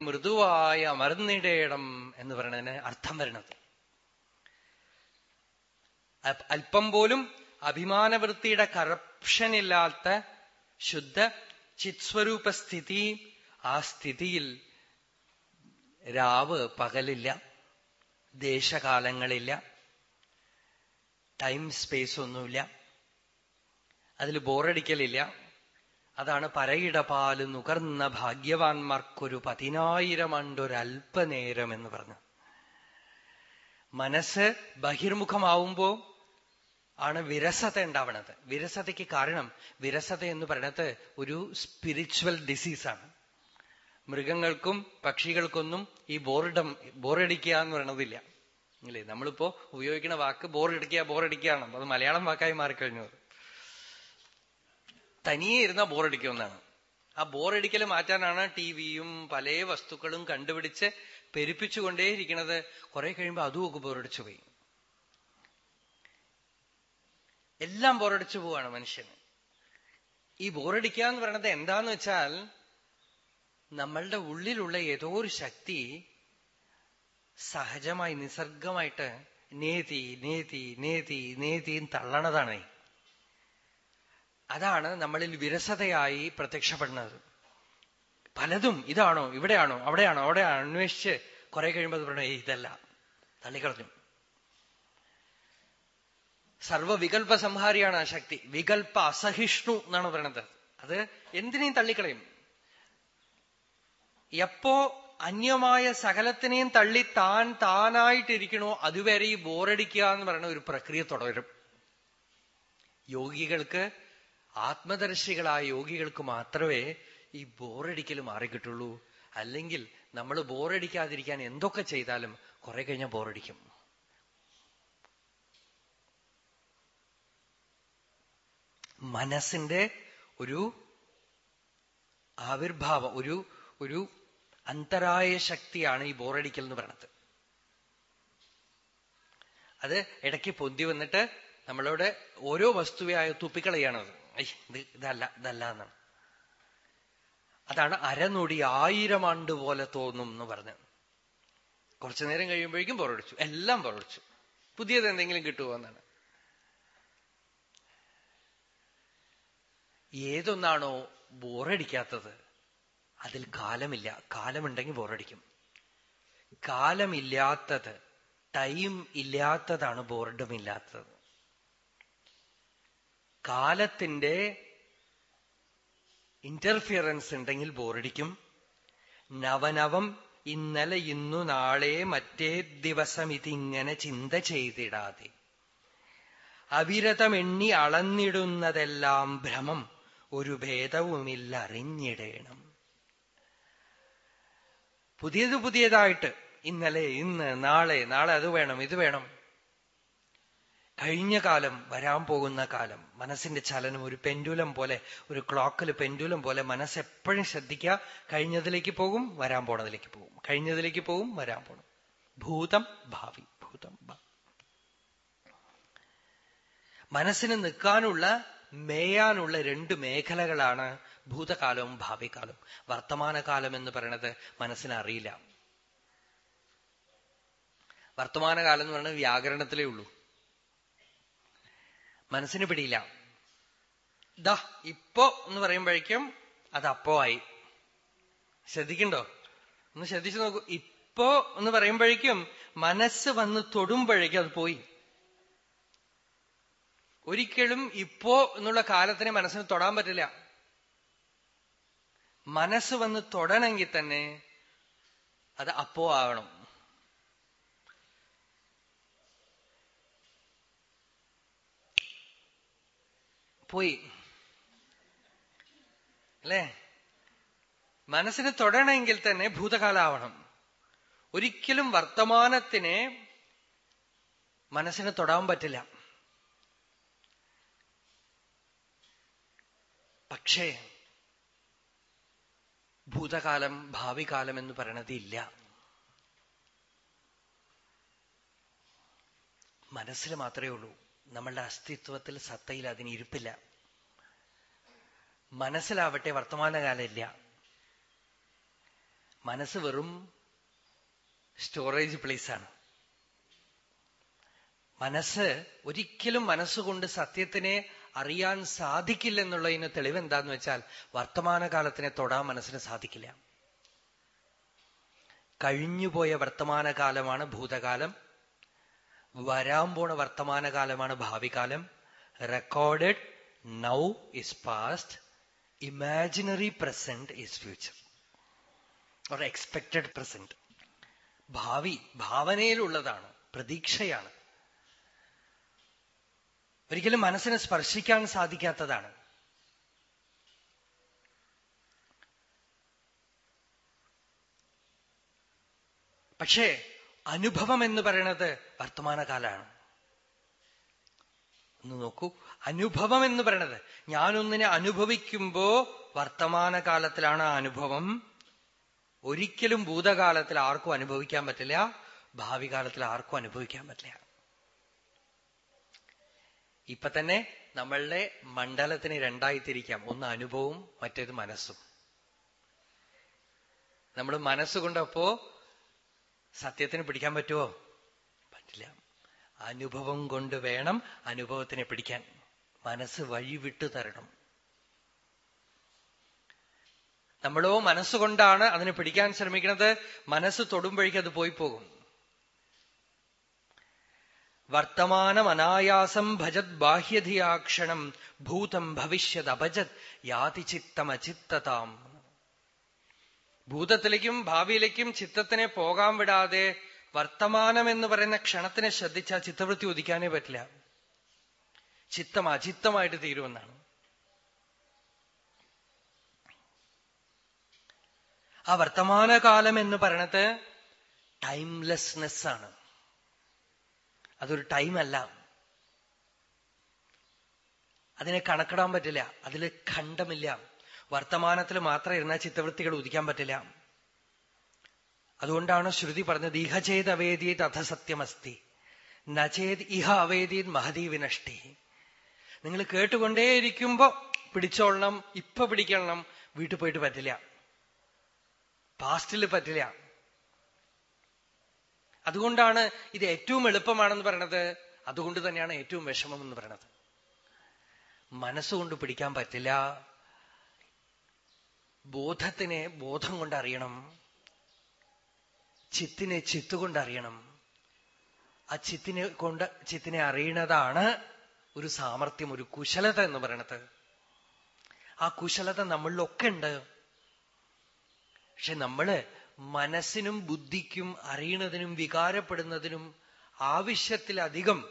മൃദുവായി അമർന്നിടേണം എന്ന് പറയുന്നതിന് അർത്ഥം വരണത് അല്പം പോലും അഭിമാനവൃത്തിയുടെ കറപ്ഷൻ ഇല്ലാത്ത ശുദ്ധ ചിത്സ്വരൂപ സ്ഥിതി ആ സ്ഥിതിയിൽ രാവ് പകലില്ല ദേശകാലങ്ങളില്ല ടൈം സ്പേസ് ഒന്നുമില്ല അതിൽ ബോറടിക്കലില്ല അതാണ് പരയിടപാൽ നുകർന്ന ഭാഗ്യവാന്മാർക്കൊരു പതിനായിരം ആണ്ടൊരൽപ്പനേരം എന്ന് പറഞ്ഞു മനസ്സ് ബഹിർമുഖമാവുമ്പോ ആണ് വിരസത ഉണ്ടാവണത്. വിരസതയ്ക്ക് കാരണം വിരസത എന്ന് പറയണത് ഒരു സ്പിരിച്വൽ ഡിസീസാണ് മൃഗങ്ങൾക്കും പക്ഷികൾക്കൊന്നും ഈ ബോർഡം ബോറടിക്കുക എന്ന് പറയണതില്ല. നമ്മളിപ്പോ ഉപയോഗിക്കുന്ന വാക്ക് ബോറടിക്കുക ബോറടിക്കുകയാണ് അത് മലയാളം വാക്കായി മാറിക്കഴിഞ്ഞു. തനിയെ ഇരുന്ന ബോറടിക്കുമെന്നാണ്. ആ ബോറടിക്കൽ മാറ്റാനാണ് ടി വിയും പല വസ്തുക്കളും കണ്ടുപിടിച്ച് പെരുപ്പിച്ചുകൊണ്ടേയിരിക്കുന്നത് കുറെ കഴിയുമ്പോൾ അതുമൊക്കെ ബോറടിച്ചു പോയി. എല്ലാം ബോറടിച്ചു പോവാണ് മനുഷ്യന്. ഈ ബോറടിക്കുക എന്ന് പറയുന്നത് എന്താന്ന് വെച്ചാൽ നമ്മളുടെ ഉള്ളിലുള്ള ഏതോ ഒരു ശക്തി സഹജമായി നിസർഗമായിട്ട് നേതി നേതി നേതി നേതി തള്ളണതാണ്. അതാണ് നമ്മളിൽ വിരസതയായി പ്രത്യക്ഷപ്പെടുന്നത്. പലതും ഇതാണോ ഇവിടെയാണോ അവിടെയാണോ അവിടെയാണോ അന്വേഷിച്ച് കുറെ കഴിയുമ്പോൾ പറയണേ ഇതല്ല. തള്ളിക്കളഞ്ഞു. സർവവികൽപ സംഹാരിയാണ് ആ ശക്തി. വികൽപ അസഹിഷ്ണു എന്നാണ് പറയണത്. അത് എന്തിനേയും തള്ളിക്കളയും. എപ്പോ അന്യമായ സകലത്തിനെയും തള്ളി താൻ താനായിട്ടിരിക്കണോ അതുവരെ ഈ ബോറടിക്കുക എന്ന് പറയുന്ന ഒരു പ്രക്രിയ തുടരും. യോഗികൾക്ക് ആത്മദർശികളായ യോഗികൾക്ക് മാത്രമേ ഈ ബോറടിക്കൽ മാറിക്കിട്ടുള്ളൂ. അല്ലെങ്കിൽ നമ്മൾ ബോറടിക്കാതിരിക്കാൻ എന്തൊക്കെ ചെയ്താലും കുറെ കഴിഞ്ഞാൽ ബോറടിക്കും. മനസ്സിന്റെ ഒരു ആവിർഭാവം ഒരു ഒരു അന്തരായ ശക്തിയാണ് ഈ ബോറടിക്കൽ എന്ന് പറയുന്നത് അത് ഇടയ്ക്ക് പൊന്തി വന്നിട്ട് നമ്മളോട് ഓരോ വസ്തുവായ തുപ്പിക്കളയാണത് ഇത് ഇതല്ല ഇതല്ല എന്നാണ് അതാണ് അരനൊടി ആയിരം ആണ്ട് പോലെ തോന്നും എന്ന് പറഞ്ഞ് കുറച്ചു നേരം കഴിയുമ്പോഴേക്കും പുറടിച്ചു എല്ലാം പുറടിച്ചു പുതിയത് എന്തെങ്കിലും കിട്ടുമോ എന്നാണ്. ഏതൊന്നാണോ ബോറടിക്കാത്തത് അതിൽ കാലമില്ല. കാലമുണ്ടെങ്കിൽ ബോറടിക്കും. കാലമില്ലാത്തത് ടൈം ഇല്ലാത്തതാണ് ബോർഡും ഇല്ലാത്തത്. കാലത്തിന്റെ ഇന്റർഫിയറൻസ് ഉണ്ടെങ്കിൽ ബോറടിക്കും. നവനവം ഇന്നലെ ഇന്നു നാളെ മറ്റേ ദിവസം ഇതിങ്ങനെ ചിന്ത ചെയ്തിടാതെ. അവിരതമെണ്ണി അളന്നിടുന്നതെല്ലാം ഭ്രമം ഒരു ഭേദവുമില്ല അറിഞ്ഞിടേണം. പുതിയത് പുതിയതായിട്ട് ഇന്നലെ ഇന്ന് നാളെ നാളെ അത് വേണം ഇത് വേണം. കഴിഞ്ഞ കാലം വരാൻ പോകുന്ന കാലം മനസ്സിന്റെ ചലനം ഒരു പെൻഡുലം പോലെ ഒരു ക്ലോക്കിൽ പെൻഡുലം പോലെ മനസ്സ് എപ്പോഴും ശ്രദ്ധിക്കുക. കഴിഞ്ഞതിലേക്ക് പോകും വരാൻ പോണതിലേക്ക് പോകും. കഴിഞ്ഞതിലേക്ക് പോകും വരാൻ പോണം. ഭൂതം ഭാവി ഭൂതം മനസ്സിന് നിൽക്കാനുള്ള മേയാനുള്ള രണ്ട് മേഖലകളാണ് ഭൂതകാലവും ഭാവികാലവും. വർത്തമാനകാലം എന്ന് പറയണത് മനസ്സിന് അറിയില്ല വർത്തമാനകാലം എന്ന് പറയുന്നത് വ്യാകരണത്തിലേ ഉള്ളൂ. മനസ്സിന് പിടിയില്ല. ദാ ഇപ്പോ എന്ന് പറയുമ്പോഴേക്കും അത് അപ്പോ ആയി. ശ്രദ്ധിക്കണ്ടോ? ഒന്ന് ശ്രദ്ധിച്ചു നോക്കൂ. ഇപ്പോ എന്ന് പറയുമ്പോഴേക്കും മനസ്സ് വന്ന് തൊടുമ്പോഴേക്കും അത് പോയി. ഒരിക്കലും ഇപ്പോ എന്നുള്ള കാലത്തിനെ മനസ്സിന് തൊടാൻ പറ്റില്ല. മനസ്സ് വന്ന് തൊടണമെങ്കിൽ തന്നെ അത് അപ്പോ ആവണം. പോയി. അല്ലേ? മനസ്സിന് തൊടണമെങ്കിൽ തന്നെ ഭൂതകാലാവണം. ഒരിക്കലും വർത്തമാനത്തിനെ മനസ്സിന് തൊടാൻ പറ്റില്ല. പക്ഷേ ഭൂതകാലം ഭാവി കാലം എന്ന് പറയണത് ഇല്ല. മനസ്സിൽ മാത്രമേ ഉള്ളൂ. നമ്മളുടെ അസ്തിത്വത്തിൽ സത്തയിൽ അതിന് ഇരിപ്പില്ല. മനസ്സിലാവട്ടെ വർത്തമാനകാലമില്ല. മനസ്സ് വെറും സ്റ്റോറേജ് പ്ലേസ് ആണ്. മനസ്സ് ഒരിക്കലും മനസ്സുകൊണ്ട് സത്യത്തിനെ അറിയാൻ സാധിക്കില്ലെന്നുള്ളതിന് തെളിവ് എന്താന്ന് വെച്ചാൽ വർത്തമാനകാലത്തിനെ തൊടാൻ മനസ്സിന് സാധിക്കില്ല. കഴിഞ്ഞുപോയ വർത്തമാനകാലമാണ് ഭൂതകാലം. വരാൻ പോണ വർത്തമാനകാലമാണ് ഭാവികാലം. Recorded now is past imaginary present is future or expected present ഭാവി ഭാവനയിലുള്ളതാണ് പ്രതീക്ഷയാണ്. ഒരിക്കലും മനസ്സിനെ സ്പർശിക്കാൻ സാധിക്കാത്തതാണ്. പക്ഷേ അനുഭവം എന്ന് പറയുന്നത് വർത്തമാനകാലാണ്. ഒന്ന് നോക്കൂ. അനുഭവം എന്ന് പറയണത്. ഞാനൊന്നിനെ അനുഭവിക്കുമ്പോ വർത്തമാനകാലത്തിലാണ് ആ അനുഭവം. ഒരിക്കലും ഭൂതകാലത്തിൽ ആർക്കും അനുഭവിക്കാൻ പറ്റില്ല. ഭാവി കാലത്തിൽ ആർക്കും അനുഭവിക്കാൻ പറ്റില്ല. ഇപ്പൊ തന്നെ നമ്മളുടെ മണ്ഡലത്തിന് രണ്ടായി തിരിക്കാം ഒന്ന് അനുഭവവും മറ്റേത് മനസ്സും. നമ്മൾ മനസ്സുകൊണ്ടപ്പോ സത്യത്തിന് പിടിക്കാൻ പറ്റുമോ പറ്റില്ല. അനുഭവം കൊണ്ട് വേണം അനുഭവത്തിനെ പിടിക്കാൻ. മനസ്സ് വഴിവിട്ടു തരണം. നമ്മളോ മനസ്സുകൊണ്ടാണ് അതിനെ പിടിക്കാൻ ശ്രമിക്കുന്നത്. മനസ്സ് തൊടുമ്പോഴേക്കും അത് പോയി പോകും. വർത്തമാനം അനായാസം ഭജത് ബാഹ്യധിയാക്ഷണം ഭൂതം ഭവിഷ്യത് അഭജത് യാതി ചിത്തമചിത്തതാം ഭൂതത്തിലേക്കും ഭാവിയിലേക്കും ചിത്തത്തിനെ പോകാൻ വിടാതെ വർത്തമാനം എന്ന് പറയുന്ന ക്ഷണത്തിനെ ശ്രദ്ധിച്ചാൽ ചിത്തവൃത്തി ഉദിക്കാനേ പറ്റില്ല. ചിത്തം അചിത്തമായിട്ട് തീരുമെന്നാണ്. ആ വർത്തമാനകാലം എന്ന് പറയണത് ടൈംലെസ്നെസ് ആണ് അതൊരു ടൈമല്ല. അതിനെ കണക്കിടാൻ പറ്റില്ല. അതിൽ ഖണ്ഡമില്ല. വർത്തമാനത്തിൽ മാത്രം ഇരുന്ന ചിത്തവൃത്തികൾ ഉദിക്കാൻ പറ്റില്ല. അതുകൊണ്ടാണ് ശ്രുതി പറഞ്ഞത് ഇഹ ചേത് അവേദീത് അധ സത്യമസ്തി. നചേത് ഇഹ അവേദീത് മഹതി വിനഷ്ടി. നിങ്ങൾ കേട്ടുകൊണ്ടേയിരിക്കുമ്പോ പിടിച്ചോളണം ഇപ്പൊ പിടിക്കണം വീട്ടിൽ പോയിട്ട് പറ്റില്ല. പാസ്റ്റിൽ പറ്റില്ല. അതുകൊണ്ടാണ് ഇത് ഏറ്റവും എളുപ്പമാണെന്ന് പറയണത്. അതുകൊണ്ട് തന്നെയാണ് ഏറ്റവും വിഷമം എന്ന് പറയണത്. മനസ്സുകൊണ്ട് പിടിക്കാൻ പറ്റില്ല. ബോധത്തിനെ ബോധം കൊണ്ടറിയണം. ചിത്തിനെ ചിത്ത് കൊണ്ടറിയണം. ആ ചിത്തിനെ കൊണ്ട് ചിത്തിനെ അറിയണതാണ് ഒരു സാമർഥ്യം ഒരു കുശലത എന്ന് പറയണത്. ആ കുശലത നമ്മളിലൊക്കെ ഉണ്ട്. പക്ഷെ നമ്മൾ മനസ്സിനും ബുദ്ധിക്കും അറിയണതിനും വികാരപ്പെടുന്നതിനും ആവശ്യത്തിലധികം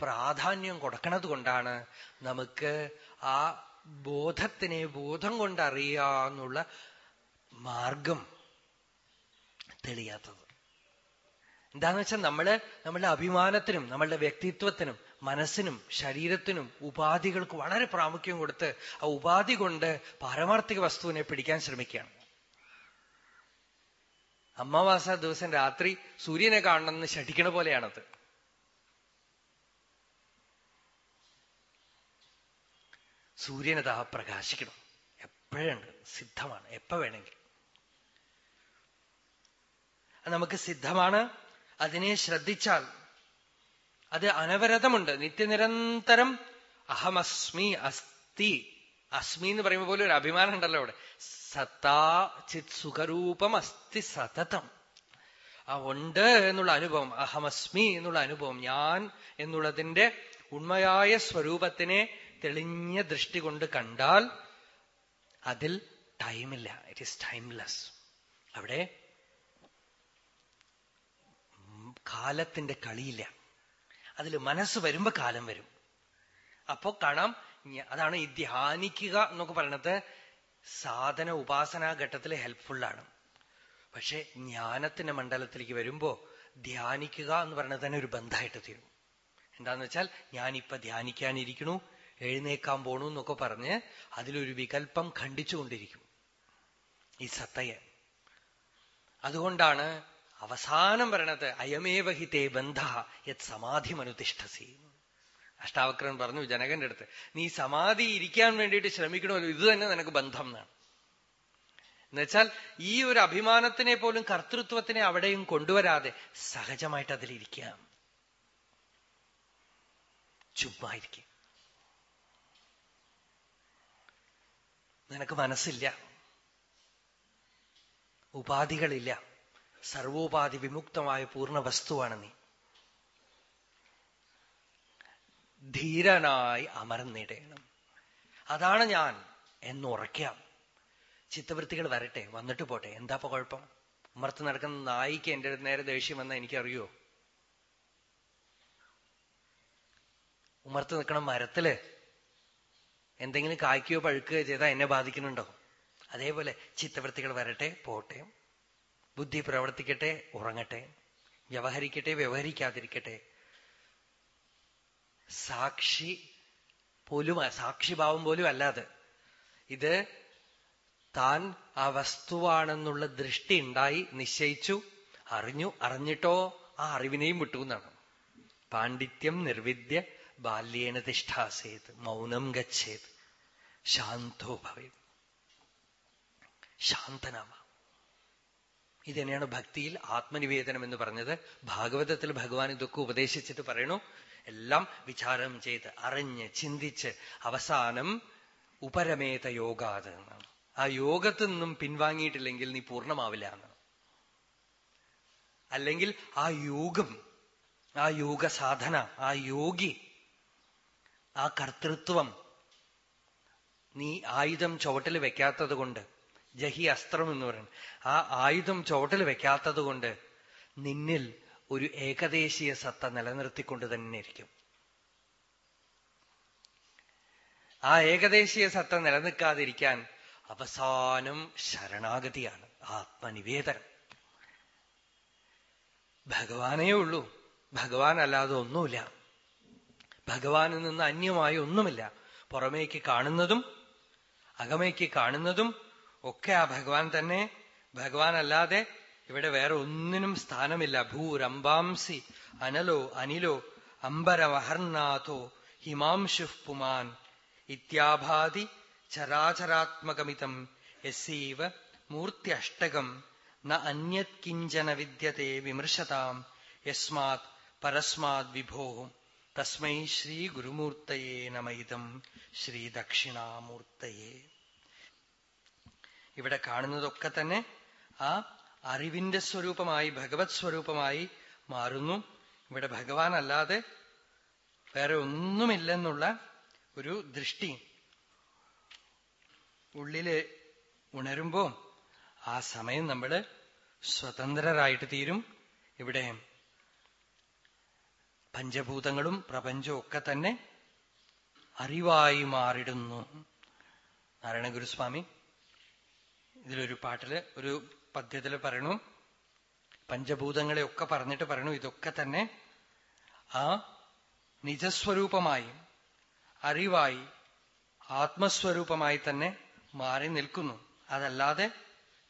പ്രാധാന്യം കൊടുക്കണത് കൊണ്ടാണ് നമുക്ക് ആ ബോധത്തിനെ ബോധം കൊണ്ടറിയാന്നുള്ള മാർഗം തെളിയാത്തത്. എന്താന്ന് വെച്ചാൽ നമ്മൾ നമ്മളുടെ അഭിമാനത്തിനും നമ്മളുടെ വ്യക്തിത്വത്തിനും മനസ്സിനും ശരീരത്തിനും ഉപാധികൾക്ക് വളരെ പ്രാമുഖ്യം കൊടുത്ത് ആ ഉപാധി കൊണ്ട് പാരമാർത്ഥിക വസ്തുവിനെ പിടിക്കാൻ ശ്രമിക്കുകയാണ്. അമാവാസ ദിവസം രാത്രി സൂര്യനെ കാണണമെന്ന് ശഠിക്കണ പോലെയാണത്. സൂര്യനത് പ്രകാശിക്കണം. എപ്പോഴുണ്ട് സിദ്ധമാണ്. എപ്പ വേണമെങ്കിൽ നമുക്ക് സിദ്ധമാണ്. അതിനെ ശ്രദ്ധിച്ചാൽ അത് അനവരതമുണ്ട്. നിത്യനിരന്തരം അഹമസ്മി അസ്തി. അസ്മി എന്ന് പറയുമ്പോൾ പോലെ ഒരു അഭിമാനം ഉണ്ടല്ലോ അവിടെ. സത്താ ചിത് സുഖരൂപം അസ്തി സതതം. ആ ഉണ്ട് എന്നുള്ള അനുഭവം. അഹമസ്മി എന്നുള്ള അനുഭവം. ഞാൻ എന്നുള്ളതിന്റെ ഉണ്മയായ സ്വരൂപത്തിനെ തെളിഞ്ഞ ദൃഷ്ടി കൊണ്ട് കണ്ടാൽ അതിൽ ടൈമില്ല. ഇറ്റ് ഈസ് ടൈംലെസ് അവിടെ കാലത്തിന്റെ കളിയില്ല. അതിൽ മനസ്സ് വരുമ്പോ കാലം വരും. അപ്പോ കാണാം അതാണ് ഈ ധ്യാനിക്കുക എന്നൊക്കെ പറയണത് സാധന ഉപാസനാ ഘട്ടത്തിൽ ഹെൽപ്ഫുള്ളാണ് പക്ഷെ ജ്ഞാനത്തിന്റെ മണ്ഡലത്തിലേക്ക് വരുമ്പോ ധ്യാനിക്കുക എന്ന് പറയുന്നത് തന്നെ ഒരു ബന്ധമായിട്ട് തീരും. എന്താന്ന് വെച്ചാൽ ഞാനിപ്പൊ ധ്യാനിക്കാനിരിക്കണു എഴുന്നേക്കാൻ പോണു എന്നൊക്കെ പറഞ്ഞ് അതിലൊരു വികല്പം ഖണ്ഡിച്ചുകൊണ്ടിരിക്കും. ഈ സത്തയെ അതുകൊണ്ടാണ് അവസാനം പറയണത് അയമേവഹിതേ ബന്ധ യത് സമാധി മനുതിഷ്ഠസി അഷ്ടാവക്രൻ പറഞ്ഞു ജനകന്റെ അടുത്ത് നീ സമാധി ഇരിക്കാൻ വേണ്ടിയിട്ട് ശ്രമിക്കണമല്ലോ ഇത് തന്നെ നിനക്ക് ബന്ധം എന്നാണ്. എന്നുവെച്ചാൽ ഈ ഒരു അഭിമാനത്തിനെ പോലും കർത്തൃത്വത്തിനെ അവിടെയും കൊണ്ടുവരാതെ സഹജമായിട്ട് അതിലിരിക്കാം. ചുമ്മായിരിക്കും നിനക്ക് മനസ്സില്ല. ഉപാധികളില്ല. സർവോപാധി വിമുക്തമായ പൂർണ വസ്തുവാണ് നീ. ധീരനായി അമർന്നിടേണം അതാണ് ഞാൻ എന്ന് എന്നുറയ്ക്കാം ചിത്തവൃത്തികൾ വരട്ടെ വന്നിട്ട് പോട്ടെ. എന്താ ഇപ്പൊ കുഴപ്പം? അമർത്ത് നടക്കുന്ന നായിക്ക് എന്റെ നേരെ ദേഷ്യം വന്ന എനിക്കറിയോ? ഉമർത്ത് നിൽക്കണം മരത്തിൽ. എന്തെങ്കിലും കായ്ക്കുകയോ പഴുക്കുകയോ ചെയ്താൽ എന്നെ ബാധിക്കുന്നുണ്ടോ? അതേപോലെ ചിത്തവൃത്തികൾ വരട്ടെ പോട്ടെ. ബുദ്ധി പ്രവർത്തിക്കട്ടെ ഉറങ്ങട്ടെ. വ്യവഹരിക്കട്ടെ വ്യവഹരിക്കാതിരിക്കട്ടെ. സാക്ഷി പോലും സാക്ഷിഭാവം പോലും അല്ലാതെ ഇത് താൻ ആ വസ്തുവാണെന്നുള്ള ദൃഷ്ടി ഉണ്ടായി നിശ്ചയിച്ചു അറിഞ്ഞു അറിഞ്ഞിട്ടോ ആ അറിവിനെയും വിട്ടു എന്നാണ്. പാണ്ഡിത്യം നിർവിദ്യ ബാല്യേന തിഷ്ഠാസേത് മൗനം ഗച്ഛേത്. ശാന്തോ ഭവേ ശാന്തനാമ ഇതന്നെയാണ് ഭക്തിയിൽ ആത്മനിവേദനം എന്ന് പറഞ്ഞത്. ഭാഗവതത്തിൽ ഭഗവാൻ ഇതൊക്കെ ഉപദേശിച്ചിട്ട് പറയണു. എല്ലാം വിചാരം ചെയ്ത് അറിഞ്ഞ് ചിന്തിച്ച് അവസാനം ഉപരമേത യോഗാത് ആ യോഗത്തിൽ നിന്നും പിൻവാങ്ങിയിട്ടില്ലെങ്കിൽ നീ പൂർണമാവില്ല അല്ലെങ്കിൽ ആ യോഗം ആ യോഗ സാധന ആ യോഗി ആ കർത്തൃത്വം നീ ആയുധം ചുവട്ടിൽ വെക്കാത്തത് കൊണ്ട് ജഹി അസ്ത്രം എന്ന് പറയുന്നത് ആ ആയുധം ചുവട്ടിൽ വെക്കാത്തത് കൊണ്ട് നിന്നിൽ ഒരു ഏകദേശീയ സത്ത നിലനിർത്തിക്കൊണ്ട് തന്നെ ഇരിക്കും. ആ ഏകദേശീയ സത്ത നിലനിൽക്കാതിരിക്കാൻ അവസാനം ശരണാഗതിയാണ് ആത്മനിവേദനം. ഭഗവാനേ ഉള്ളൂ ഭഗവാൻ അല്ലാതെ ഒന്നുമില്ല. ഭഗവാനിൽ നിന്ന് അന്യമായി ഒന്നുമില്ല. പുറമേക്ക് കാണുന്നതും അകമേക്ക് കാണുന്നതും ഒക്കെ ആ ഭഗവാൻ തന്നെ. ഭഗവാൻ അല്ലാതെ ഇവിടെ വേറെ ഒന്നിനും സ്ഥാനമില്ല. ഭൂരംബാംസി അനലോ അനിലോ അംബരമഹർനാഥോ ഹിമാംശു പുമാൻ ഇത്യാഭാതി ചരാചരാത്മകമിതം യസീവ മൂർത്യഷ്ടകം ന അന്യത് കിഞ്ചന വിദ്യത്തെ വിമർശതാം യസ്മാത് പരസ്മാത് വിഭോ തസ്മൈ ശ്രീ ഗുരുമൂർത്തയേ നമയിതം ശ്രീ ദക്ഷിണാമൂർത്തയെ. ഇവിടെ കാണുന്നതൊക്കെ തന്നെ ആ അറിവിന്റെ സ്വരൂപമായി ഭഗവത് സ്വരൂപമായി മാറുന്നു. ഇവിടെ ഭഗവാൻ അല്ലാതെ വേറെ ഒന്നുമില്ലെന്നുള്ള ഒരു ദൃഷ്ടി ഉള്ളിൽ ഉണരുമ്പോ ആ സമയം നമ്മൾ സ്വതന്ത്രരായിട്ട് തീരും. ഇവിടെ പഞ്ചഭൂതങ്ങളും പ്രപഞ്ചവും ഒക്കെ തന്നെ അറിവായി മാറിടുന്നു. നാരായണ ഗുരുസ്വാമി ഇതിലൊരു പാട്ടിൽ ഒരു പദ്യത്തിൽ പറയണു. പഞ്ചഭൂതങ്ങളെ ഒക്കെ പറഞ്ഞിട്ട് പറയണു. ഇതൊക്കെ തന്നെ ആ നിജസ്വരൂപമായി അറിവായി ആത്മസ്വരൂപമായി തന്നെ മാറി നിൽക്കുന്നു. അതല്ലാതെ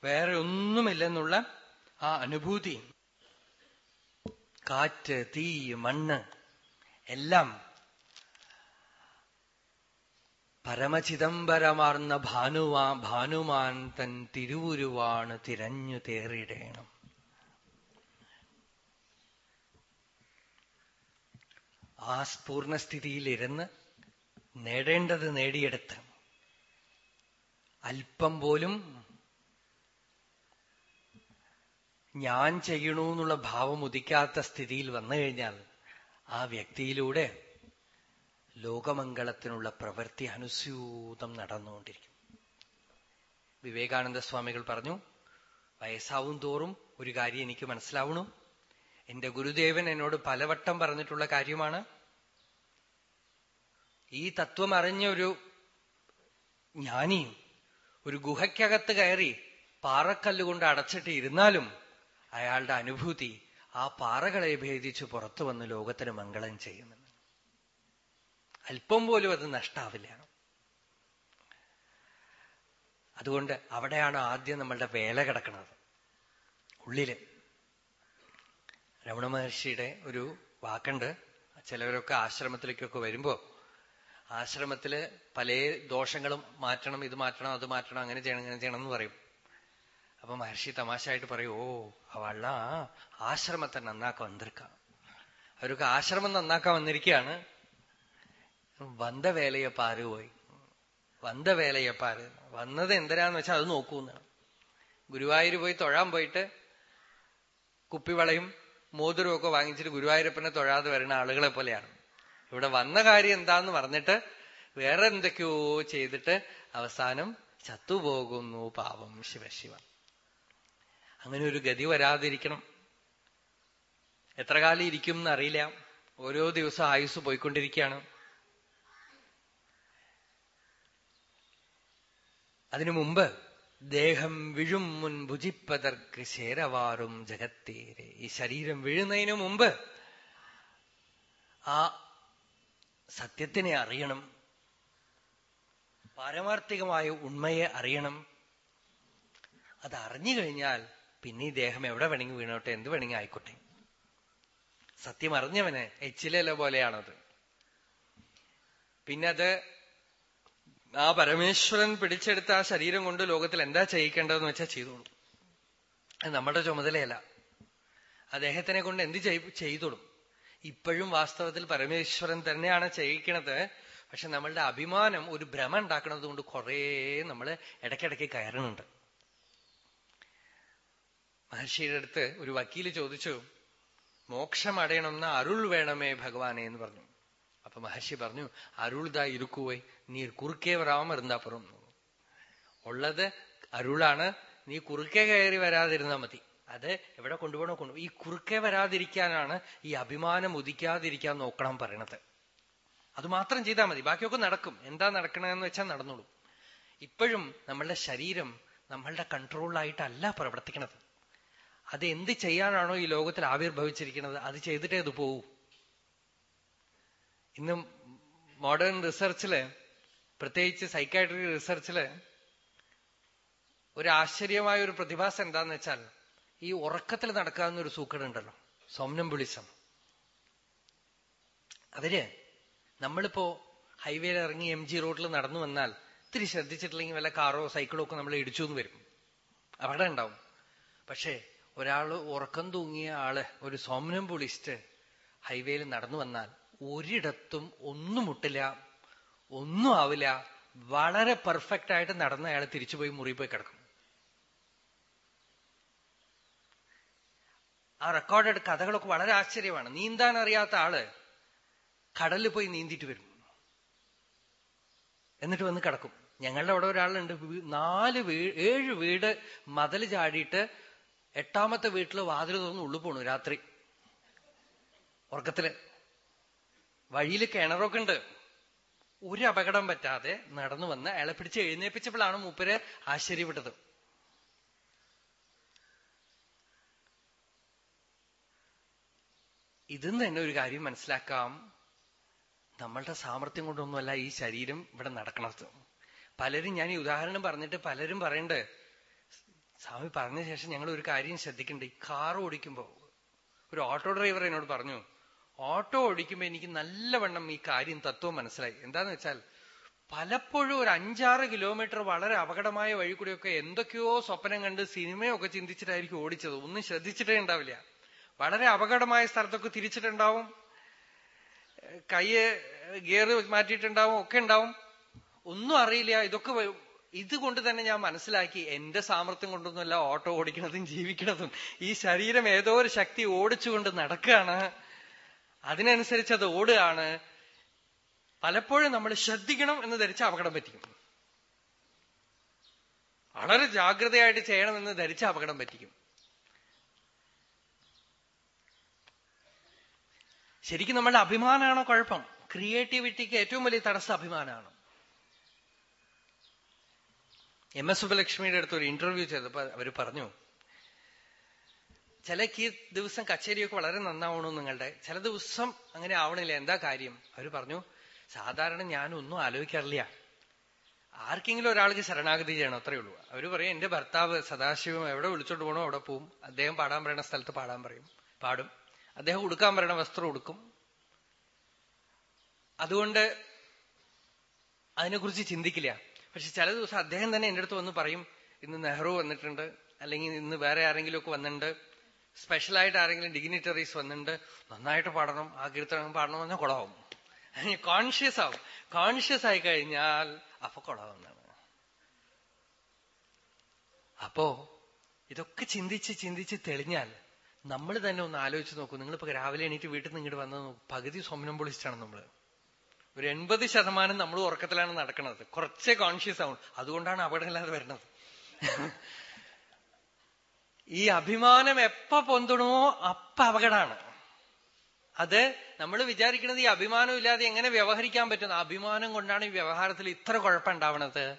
വേറെ ഒന്നുമില്ലെന്നുള്ള ആ അനുഭൂതി കാറ്റ് തീ മണ്ണ് എല്ലാം പരമചിദംബരമാർന്ന ഭാനുവാ ഭാനുമാൻ തൻ തിരുവുരുവാണ് തിരഞ്ഞു തേറിടേണം. ആ പൂർണസ്ഥിതിയിലിരുന്ന് നേടേണ്ടത് നേടിയെടുത്ത് അല്പം പോലും ഞാൻ ചെയ്യണു എന്നുള്ള ഭാവം ഉദിക്കാത്ത സ്ഥിതിയിൽ വന്നു കഴിഞ്ഞാൽ ആ വ്യക്തിയിലൂടെ ലോകമംഗളത്തിനുള്ള പ്രവൃത്തി അനുസ്യൂതം നടന്നുകൊണ്ടിരിക്കും. വിവേകാനന്ദ സ്വാമികൾ പറഞ്ഞു വയസ്സാവും തോറും ഒരു കാര്യം എനിക്ക് മനസ്സിലാവണു. എന്റെ ഗുരുദേവൻ എന്നോട് പലവട്ടം പറഞ്ഞിട്ടുള്ള കാര്യമാണ് ഈ തത്വം അറിഞ്ഞ ഒരു ജ്ഞാനിയും ഒരു ഗുഹയ്ക്കകത്ത് കയറി പാറക്കല്ലുകൊണ്ട് അടച്ചിട്ട് ഇരുന്നാലും അയാളുടെ അനുഭൂതി ആ പാറകളെ ഭേദിച്ച് പുറത്തു വന്ന് ലോകത്തിന് മംഗളം ചെയ്യുമെന്ന്. അല്പം പോലും അത് നഷ്ടാവില്ല. അതുകൊണ്ട് അവിടെയാണ് ആദ്യം നമ്മളുടെ വേല കിടക്കുന്നത്. ഉള്ളിൽ. രമണ മഹർഷിയുടെ ഒരു വാക്കുണ്ട്. ചിലവരൊക്കെ ആശ്രമത്തിലേക്കൊക്കെ വരുമ്പോ ആശ്രമത്തിൽ പല ദോഷങ്ങളും മാറ്റണം ഇത് മാറ്റണം അത് മാറ്റണം അങ്ങനെ ചെയ്യണം ഇങ്ങനെ ചെയ്യണം എന്ന് പറയും. അപ്പൊ മഹർഷി തമാശയായിട്ട് പറയും ഓ അവള ആശ്രമത്തെ നന്നാക്കാൻ വന്നിരിക്കാം. അവർക്ക് ആശ്രമം നന്നാക്കാൻ വന്നിരിക്കുകയാണ് വന്ന വേലയെ പാര് പോയി. വന്ന വേലയെ പാര് വന്നത് എന്തിനാന്ന് വെച്ചാൽ അത് നോക്കൂന്നാണ് ഗുരുവായൂർ പോയി തൊഴാൻ പോയിട്ട് കുപ്പിവളയും മോതിരവും ഒക്കെ വാങ്ങിച്ചിട്ട് ഗുരുവായൂരപ്പനെ തൊഴാതെ വരുന്ന ആളുകളെ പോലെയാണ്. ഇവിടെ വന്ന കാര്യം എന്താന്ന് പറഞ്ഞിട്ട് വേറെ എന്തൊക്കെയോ ചെയ്തിട്ട് അവസാനം ചത്തുപോകുന്നു പാപം ശിവശിവ. അങ്ങനെ ഒരു ഗതി വരാതിരിക്കണം. എത്ര കാലം ഇരിക്കും എന്ന് അറിയില്ല ഓരോ ദിവസം ആയുസ് പോയിക്കൊണ്ടിരിക്കുകയാണ്. അതിനു മുമ്പ് ദേഹം വിഴും മുൻ ഭുജിപ്പതർക്ക് ശേരവാറും ജഗത്തേരെ. ഈ ശരീരം വീഴുന്നതിനു മുമ്പ് ആ സത്യത്തിനെ അറിയണം. പാരമാർത്ഥികമായ ഉണ്മയെ അറിയണം. അത് അറിഞ്ഞു കഴിഞ്ഞാൽ പിന്നെ ഈ ദേഹം എവിടെ വേണമെങ്കിൽ വീണോട്ടെ എന്ത് വേണമെങ്കിൽ ആയിക്കോട്ടെ. സത്യം അറിഞ്ഞവന് എച്ചിലല പോലെയാണത്. പിന്നെ അത് ആ പരമേശ്വരൻ പിടിച്ചെടുത്ത ആ ശരീരം കൊണ്ട് ലോകത്തിൽ എന്താ ചെയ്യിക്കേണ്ടതെന്ന് വെച്ചാൽ ചെയ്തോളൂ. അത് നമ്മുടെ ചുമതലയല്ല. അദ്ദേഹത്തിനെ കൊണ്ട് എന്ത് ചെയ്തോളും. ഇപ്പോഴും വാസ്തവത്തിൽ പരമേശ്വരൻ തന്നെയാണ് ചെയ്യിക്കണത്. പക്ഷെ നമ്മളുടെ അഭിമാനം ഒരു ഭ്രമം ഉണ്ടാക്കുന്നത് കൊണ്ട് കുറേ നമ്മൾ ഇടയ്ക്കിടയ്ക്ക് കയറുന്നുണ്ട്. മഹർഷിയുടെ അടുത്ത് ഒരു വക്കീൽ ചോദിച്ചു മോക്ഷം അടയണമെന്ന അരുൾ വേണമേ ഭഗവാനെ എന്ന് പറഞ്ഞു. അപ്പൊ മഹർഷി പറഞ്ഞു അരുൾതാ ഇരുക്കുവേ നീ കുറുക്കേ വരാമ ഇരുന്നാപ്പുറം ഉള്ളത് അരുളാണ് നീ കുറുക്കേ കയറി വരാതിരുന്നാ മതി. അത് എവിടെ കൊണ്ടുപോകണോ കൊണ്ടു ഈ കുറുക്കെ വരാതിരിക്കാനാണ് ഈ അഭിമാനം ഉദിക്കാതിരിക്കാൻ നോക്കണം പറയണത്. അത് മാത്രം ചെയ്താൽ മതി ബാക്കിയൊക്കെ നടക്കും. എന്താ നടക്കണമെന്ന് വെച്ചാൽ നടന്നോളൂ. ഇപ്പോഴും നമ്മളുടെ ശരീരം നമ്മളുടെ കൺട്രോളായിട്ടല്ല പ്രവർത്തിക്കണത്. അത് എന്ത് ചെയ്യാനാണോ ഈ ലോകത്തിൽ ആവിർഭവിച്ചിരിക്കുന്നത്? അത് ചെയ്തിട്ടേ അത് പോവൂ. ഇന്ന് മോഡേൺ റിസർച്ചിൽ പ്രത്യേകിച്ച് സൈക്കാട്രിക് റിസർച്ചിൽ ഒരു ആശ്ചര്യമായ ഒരു പ്രതിഭാസം എന്താന്ന് വെച്ചാൽ ഈ ഉറക്കത്തിൽ നടക്കാവുന്ന ഒരു സൂക്കടുണ്ടല്ലോ. സോംനംബുളിസം അവർ നമ്മളിപ്പോ ഹൈവേയിൽ ഇറങ്ങി എം ജി റോഡിൽ നടന്നു വന്നാൽ ഇത്തിരി ശ്രദ്ധിച്ചിട്ടില്ലെങ്കിൽ വല്ല കാറോ സൈക്കിളോ ഒക്കെ നമ്മൾ ഇടിച്ചു എന്ന് വരും. അവിടെ ഉണ്ടാവും. പക്ഷേ ഒരാൾ ഉറക്കം തൂങ്ങിയ ആൾ ഒരു സോംനംബുളിസ്റ്റ് ഹൈവേയിൽ നടന്നു വന്നാൽ ഒരിടത്തും ഒന്നും മുട്ടില്ല ഒന്നും ആവില്ല. വളരെ പെർഫെക്റ്റ് ആയിട്ട് നടന്ന അയാൾ തിരിച്ചുപോയി മുറി പോയി കിടക്കും. ആ റെക്കോർഡഡ് കഥകളൊക്കെ വളരെ ആശ്ചര്യമാണ്. നീന്താൻ അറിയാത്ത ആൾ കടലിൽ പോയി നീന്തിട്ട് വരും. എന്നിട്ട് വന്ന് കിടക്കും. ഞങ്ങളുടെ അവിടെ ഒരാളുണ്ട്. നാല് വീ ഏഴ് വീട് മതിൽ ചാടിയിട്ട് എട്ടാമത്തെ വീട്ടിൽ വാതിൽ തുറന്ന് ഉള്ളു പോണു രാത്രി. ഉറക്കത്തിൽ. വഴിയിൽ കിണറൊക്കെ ഉണ്ട്. ഒരു അപകടം പറ്റാതെ നടന്നു വന്ന് അയാളെ പിടിച്ച് എഴുന്നേപ്പിച്ചപ്പോഴാണ് മൂപ്പര് ആശ്ചര്യപ്പെട്ടത്. ഇതെന്ന് തന്നെ ഒരു കാര്യം മനസ്സിലാക്കാം. നമ്മളുടെ സാമർഥ്യം കൊണ്ടൊന്നുമല്ല ഈ ശരീരം ഇവിടെ നടക്കണത്. പലരും ഞാൻ ഈ ഉദാഹരണം പറഞ്ഞിട്ട് പലരും പറയണ്ട് സ്വാമി പറഞ്ഞ ശേഷം ഞങ്ങൾ ഒരു കാര്യം ശ്രദ്ധിക്കണ്ടേ. കാർ ഓടിക്കുമ്പോ ഒരു ഓട്ടോ ഡ്രൈവർ എന്നോട് പറഞ്ഞു ഓട്ടോ ഓടിക്കുമ്പോ എനിക്ക് നല്ലവണ്ണം ഈ കാര്യം തത്വം മനസ്സിലായി. എന്താന്ന് വെച്ചാൽ പലപ്പോഴും ഒരു അഞ്ചാറ് കിലോമീറ്റർ വളരെ അപകടമായ വഴി കൂടിയൊക്കെ എന്തൊക്കെയോ സ്വപ്നം കണ്ട് സിനിമയൊക്കെ ചിന്തിച്ചിട്ടായിരിക്കും ഓടിച്ചത്. ഒന്നും ശ്രദ്ധിച്ചിട്ടേ ഉണ്ടാവില്ല. വളരെ അപകടമായ സ്ഥലത്തൊക്കെ തിരിച്ചിട്ടുണ്ടാവും. കയ്യ് ഗിയർ മാറ്റിയിട്ടുണ്ടാവും ഒക്കെ ഉണ്ടാവും. ഒന്നും അറിയില്ല. ഇതൊക്കെ ഇതുകൊണ്ട് തന്നെ ഞാൻ മനസ്സിലാക്കി എന്റെ സാമർത്ഥ്യം കൊണ്ടൊന്നുമല്ല ഓട്ടോ ഓടിക്കണതും ജീവിക്കണതും ഈ ശരീരം ഏതോ ഒരു ശക്തി ഓടിച്ചുകൊണ്ട് നടക്കുകയാണ്. അതിനനുസരിച്ച് അത് ഓടുകയാണ്. പലപ്പോഴും നമ്മൾ ശ്രദ്ധിക്കണം എന്ന് ധരിച്ച അപകടം പറ്റിക്കും. വളരെ ജാഗ്രതയായിട്ട് ചെയ്യണമെന്ന് ധരിച്ച അപകടം പറ്റിക്കും. ശരിക്കും നമ്മളുടെ അഭിമാനമാണോ കുഴപ്പം? ക്രിയേറ്റിവിറ്റിക്ക് ഏറ്റവും വലിയ തടസ്സം അഭിമാനമാണ്. എം എസ് സുബ്ബലക്ഷ്മിയുടെ അടുത്ത് ഒരു ഇന്റർവ്യൂ ചെയ്തപ്പോ അവർ പറഞ്ഞു ചില ദിവസം കച്ചേരിയൊക്കെ വളരെ നന്നാവണു നിങ്ങളുടെ ചില ദിവസം അങ്ങനെ ആവണില്ല എന്താ കാര്യം? അവർ പറഞ്ഞു സാധാരണ ഞാനൊന്നും ആലോചിക്കാറില്ല. ആർക്കെങ്കിലും ഒരാൾക്ക് ശരണാഗതി ചെയ്യണം അത്രയേ ഉള്ളൂ. അവർ പറയും എന്റെ ഭർത്താവ് സദാശിവം എവിടെ വിളിച്ചോണ്ട് പോകണോ അവിടെ പോവും. അദ്ദേഹം പാടാൻ പറയുന്ന സ്ഥലത്ത് പാടാൻ പറയും. പാടും. അദ്ദേഹം ഉടുക്കാൻ പറയണ വസ്ത്രം ഉടുക്കും. അതുകൊണ്ട് അതിനെക്കുറിച്ച് ചിന്തിക്കില്ല. പക്ഷെ ചില ദിവസം അദ്ദേഹം തന്നെ എന്റെ അടുത്ത് വന്ന് പറയും ഇന്ന് നെഹ്റു വന്നിട്ടുണ്ട് അല്ലെങ്കിൽ ഇന്ന് വേറെ ആരെങ്കിലും ഒക്കെ വന്നിട്ടുണ്ട് സ്പെഷ്യലായിട്ട് ആരെങ്കിലും ഡിഗ്നിറ്ററീസ് വന്നിട്ടുണ്ട് നന്നായിട്ട് പാടണം ആ കീർത്തനം പാടണം പറഞ്ഞാൽ കുളമാവും കോൺഷ്യസ് ആവും. കോൺഷ്യസ് ആയി കഴിഞ്ഞാൽ അപ്പൊ കുളമാവുന്നതാണ് അപ്പോ ഇതൊക്കെ ചിന്തിച്ച് ചിന്തിച്ച് തെളിഞ്ഞാൽ നമ്മൾ തന്നെ ഒന്ന് ആലോചിച്ച് നോക്കൂ. നിങ്ങളിപ്പോ രാവിലെ എണീറ്റ് വീട്ടിൽ നിന്ന് ഇങ്ങോട്ട് വന്നത് പകുതി സ്വപ്നം പൊളിച്ചിട്ടാണ് നമ്മൾ. ഒരു എൺപത് ശതമാനം നമ്മൾ ഉറക്കത്തിലാണ് നടക്കുന്നത്. കുറച്ചേ കോൺഷ്യസ് ആവും. അതുകൊണ്ടാണ് അപകടമില്ലാതെ വരുന്നത്. ഈ അഭിമാനം എപ്പ പൊന്തണമോ അപ്പ അപകടമാണ്. അത് നമ്മൾ വിചാരിക്കുന്നത് ഈ അഭിമാനം ഇല്ലാതെ എങ്ങനെ വ്യവഹരിക്കാൻ പറ്റുന്ന അഭിമാനം കൊണ്ടാണ് ഈ വ്യവഹാരത്തിൽ ഇത്ര കുഴപ്പമുണ്ടാവണത്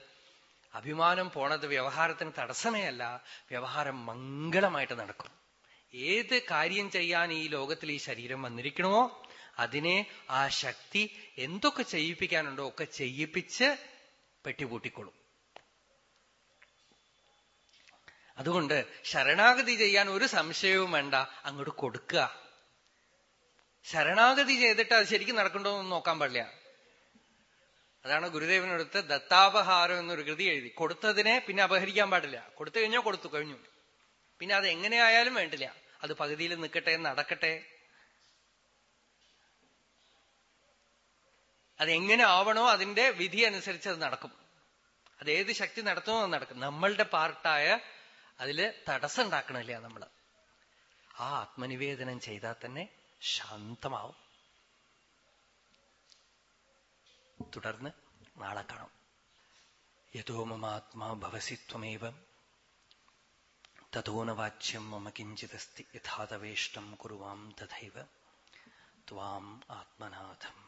അഭിമാനം പോണത് വ്യവഹാരത്തിന് തടസ്സമേ അല്ല വ്യവഹാരം മംഗളമായിട്ട് നടക്കും. ഏത് കാര്യം ചെയ്യാൻ ഈ ലോകത്തിൽ ഈ ശരീരം വന്നിരിക്കണമോ അതിനെ ആ ശക്തി എന്തൊക്കെ ചെയ്യിപ്പിക്കാനുണ്ടോ ഒക്കെ ചെയ്യിപ്പിച്ച് പെട്ടിപൂട്ടിക്കൊള്ളും. അതുകൊണ്ട് ശരണാഗതി ചെയ്യാൻ ഒരു സംശയവും വേണ്ട അങ്ങോട്ട് കൊടുക്കുക. ശരണാഗതി ചെയ്തിട്ട് അത് ശരിക്കും നടക്കണ്ടോ എന്ന് നോക്കാൻ പാടില്ല. അതാണ് ഗുരുദേവനടുത്ത് ദത്താപഹാരം എന്നൊരു കൃതി എഴുതി. കൊടുത്തതിനെ പിന്നെ അപഹരിക്കാൻ പാടില്ല. കൊടുത്തു കഴിഞ്ഞോ കൊടുത്തു കഴിഞ്ഞു. പിന്നെ അത് എങ്ങനെയായാലും വേണ്ടില്ല. അത് പകുതിയിൽ നിൽക്കട്ടെ നടക്കട്ടെ. അതെങ്ങനെ ആവണോ അതിന്റെ വിധി അനുസരിച്ച് അത് നടക്കും. അത് ഏത് ശക്തി നടത്തുമോ അത് നടക്കും. നമ്മളുടെ പാർട്ടായ അതിൽ തടസ്സം ഉണ്ടാക്കണില്ല നമ്മൾ. ആ ആത്മനിവേദനം ചെയ്താൽ തന്നെ ശാന്തമാവും. തുടർന്ന് നാളെ കാണാം. യഥോ മമാത്മാ ഭവസിത്വമേവം തഥോ ന വാച്യം മമ കിഞ്ചിതസ്തി യഥാതവേഷ്ടം കുറുവാം തഥൈവ. ത്വാം ആത്മനാഥം.